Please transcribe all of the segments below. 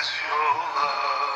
gelmez yola gidiyorum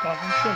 刚风